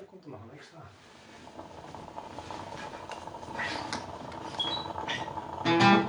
daar komt er nog een extra. Hey,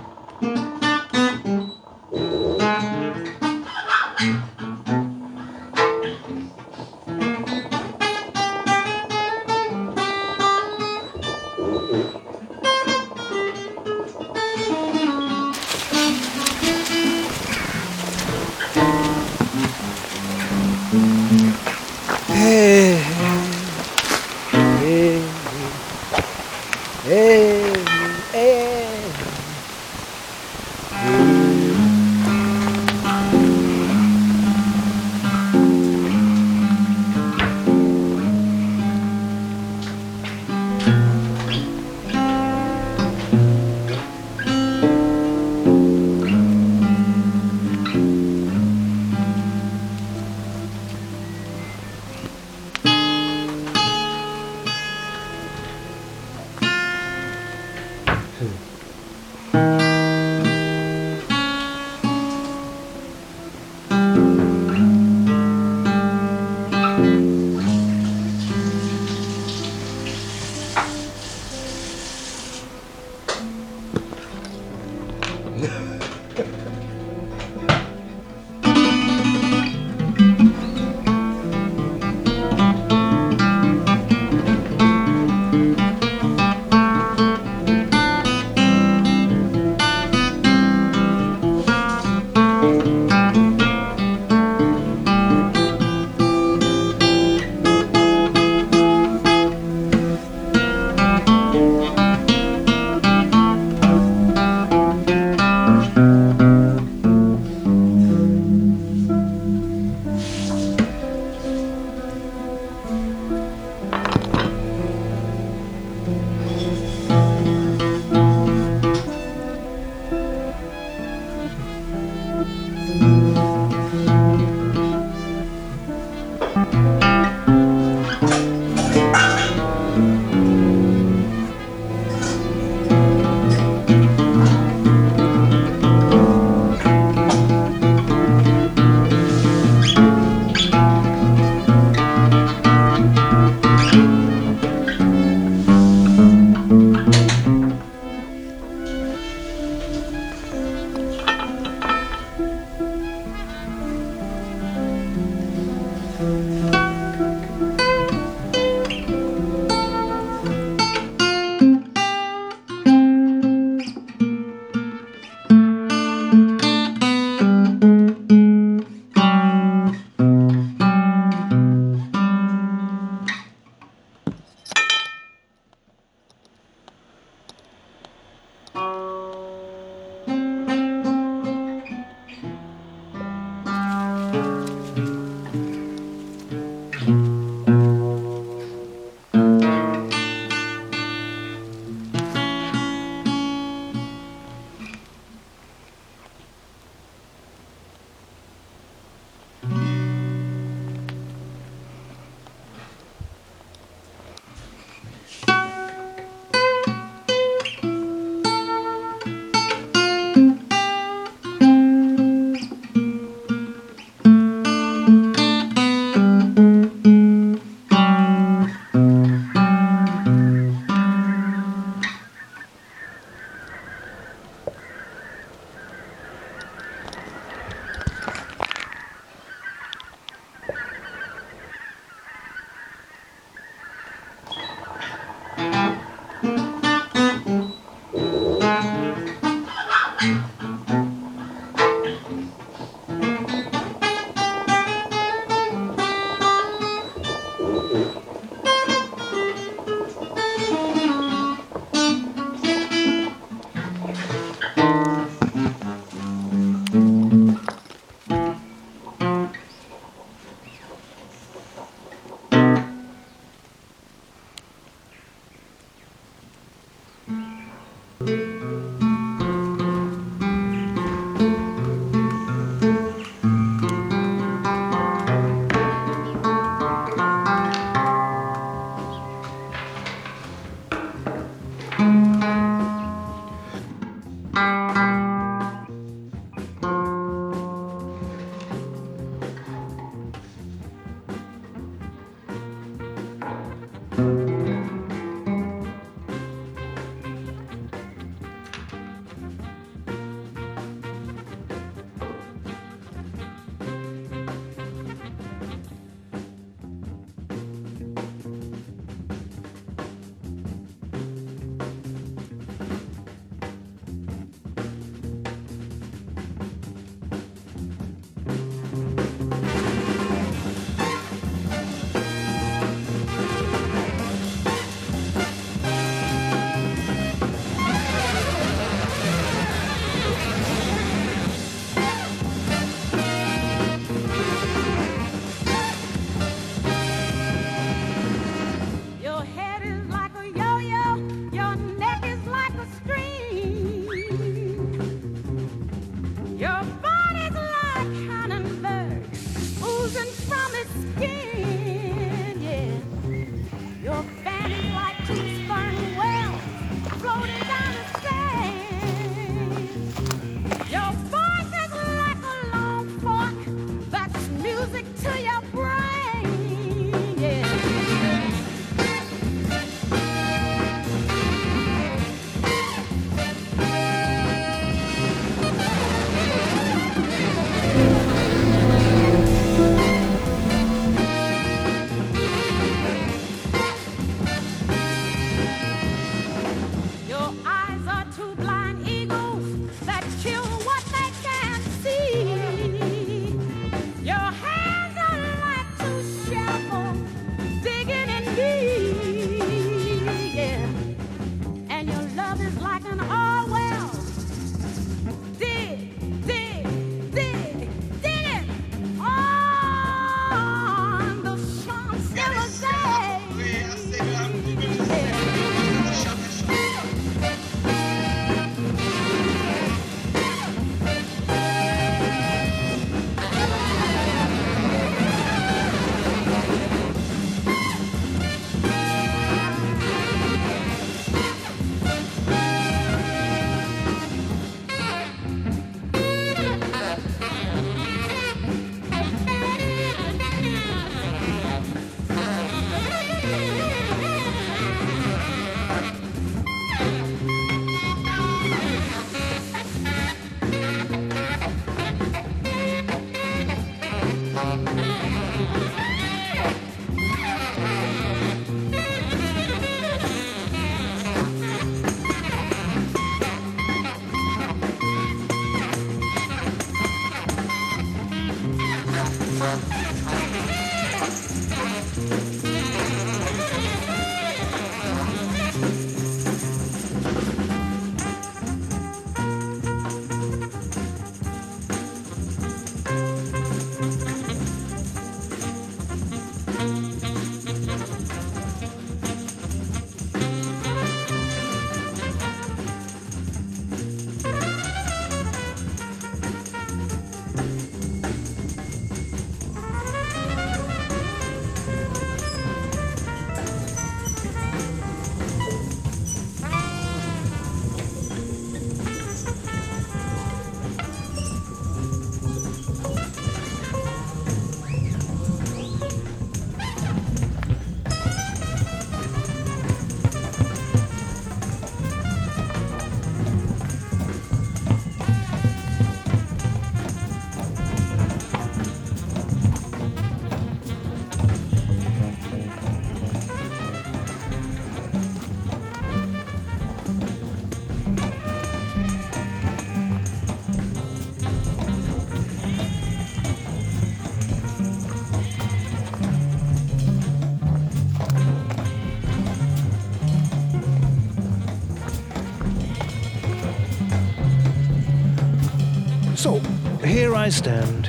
Stand,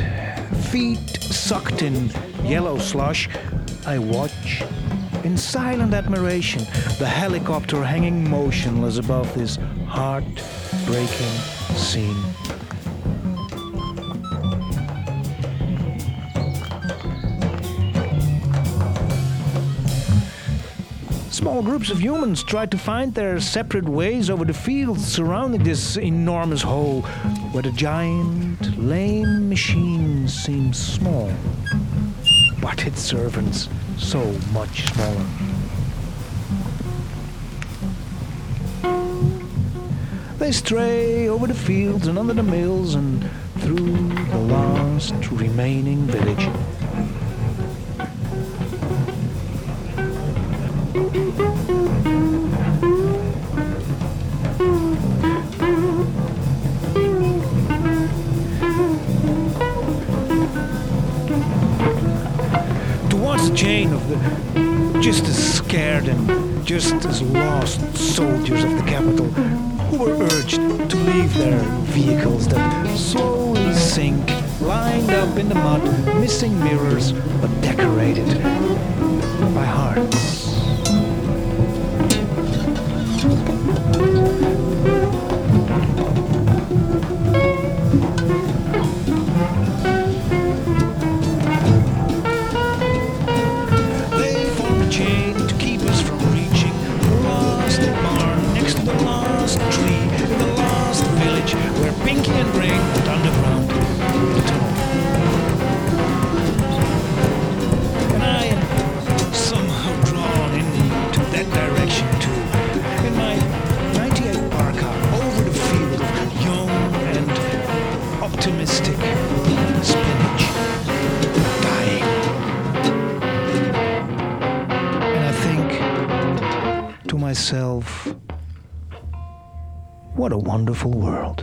feet sucked in yellow slush. I watch in silent admiration the helicopter hanging motionless above this heart-breaking scene. Small groups of humans try to find their separate ways over the fields surrounding this enormous hole where the giant, lame machine seems small, but its servants so much smaller. They stray over the fields and under the mills and through the last remaining village just as scared and just as lost soldiers of the capital who were urged to leave their vehicles that slowly sink, lined up in the mud, missing mirrors, but decorated by hearts. wonderful world.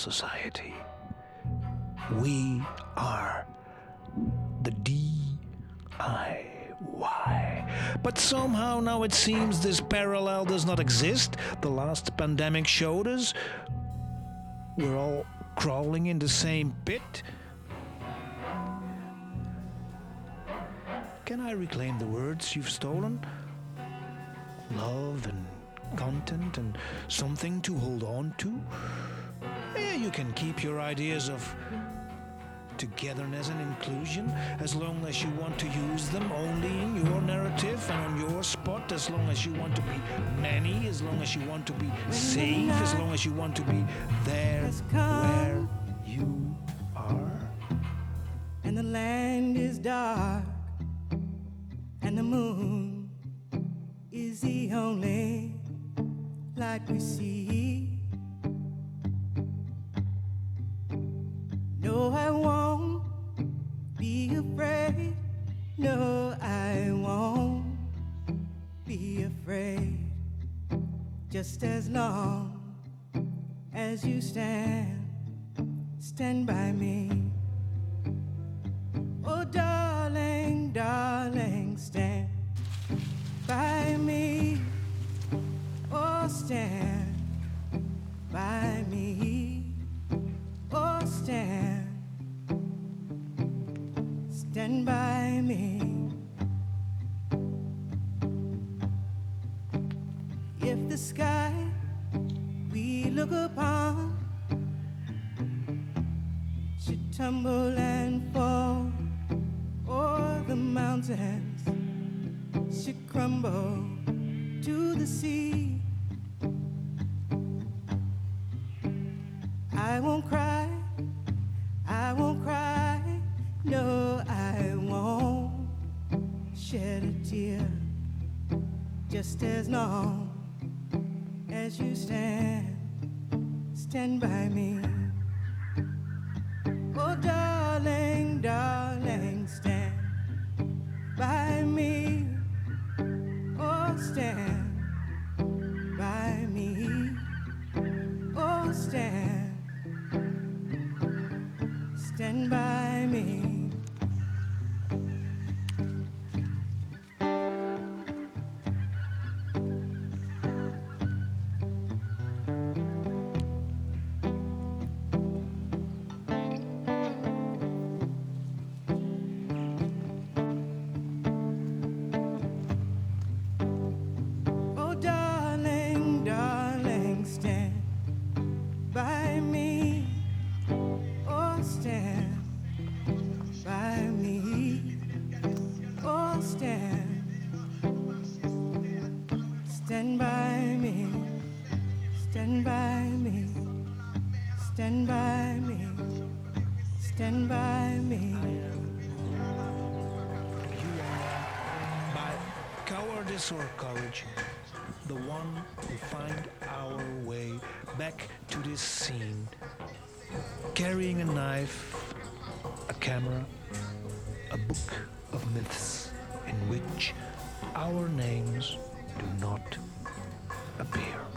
Society. We are the DIY. But somehow now it seems this parallel does not exist. The last pandemic showed us we're all crawling in the same pit. Can I reclaim the words you've stolen? Love and content and something to hold on to? Yeah, you can keep your ideas of togetherness and inclusion as long as you want to use them only in your narrative and on your spot, as long as you want to be many, as long as you want to be safe, as long as you want to be there where you are. and the land is dark, and the moon is the only light we see. No, I won't be afraid. No, I won't be afraid. Just as long as you stand, stand by me. Oh, darling, darling, stand by me. Oh, stand by me. Stand by me. If the sky we look upon should tumble and fall, or the mountains should crumble to the sea. I won't cry, just as long as you stand, stand by me. Oh, darling, cowardice or courage, the one who find our way back to this scene, carrying a knife, a camera, a book of myths in which our names do not appear.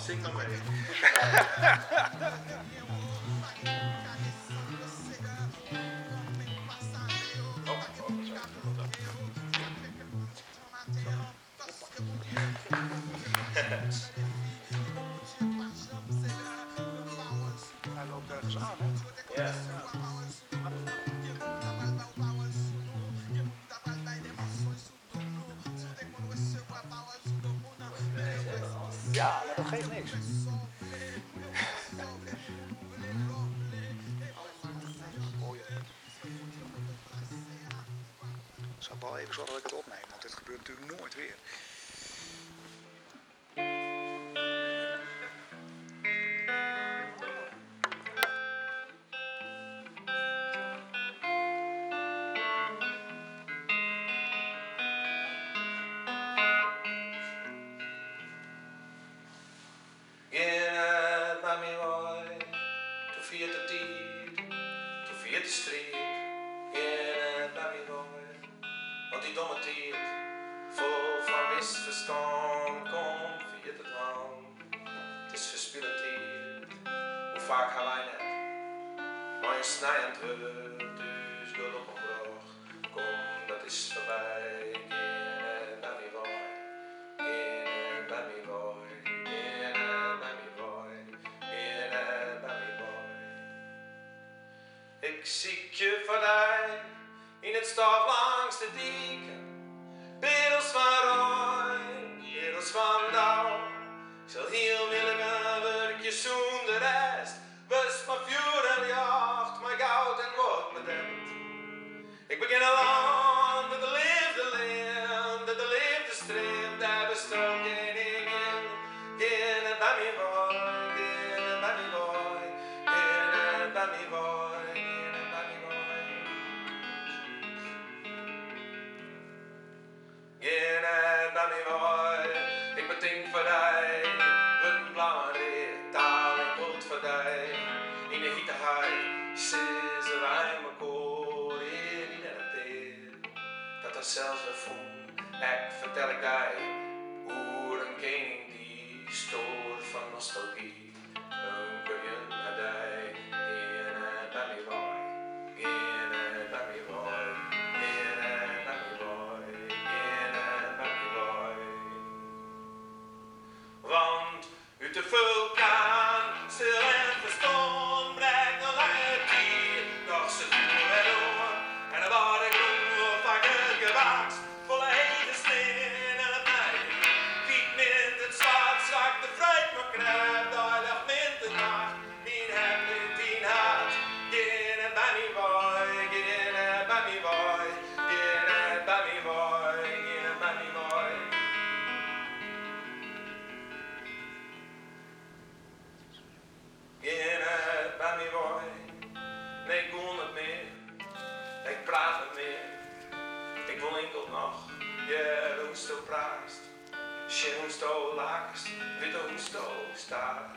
sem. Ja, dat geeft niks. Ik zal wel even zorgen dat ik het opneem, want dit gebeurt natuurlijk nooit weer. future for in its starlight. vanzelf ervoor. En eh, vertel je hoe een kind die stoor van nostalgie. Een kunje naar die, in eh, bij mij boy, In eh, bij mij In mij In mij. Want u te veel Ik wil Ik nog, je roest op praast. Je hoest al laagst, witte hoest al staag.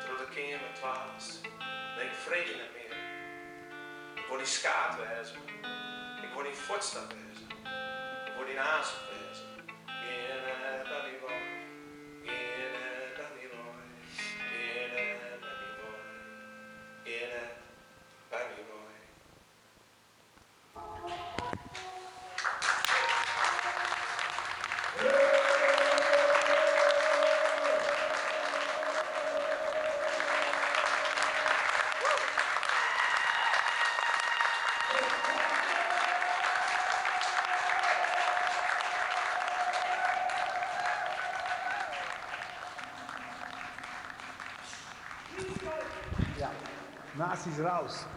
Terwijl ik in het denk vrede naar meer. Ik word die skaat wezen, ik word die voetstap wezen, ik word die naast Massis Raus.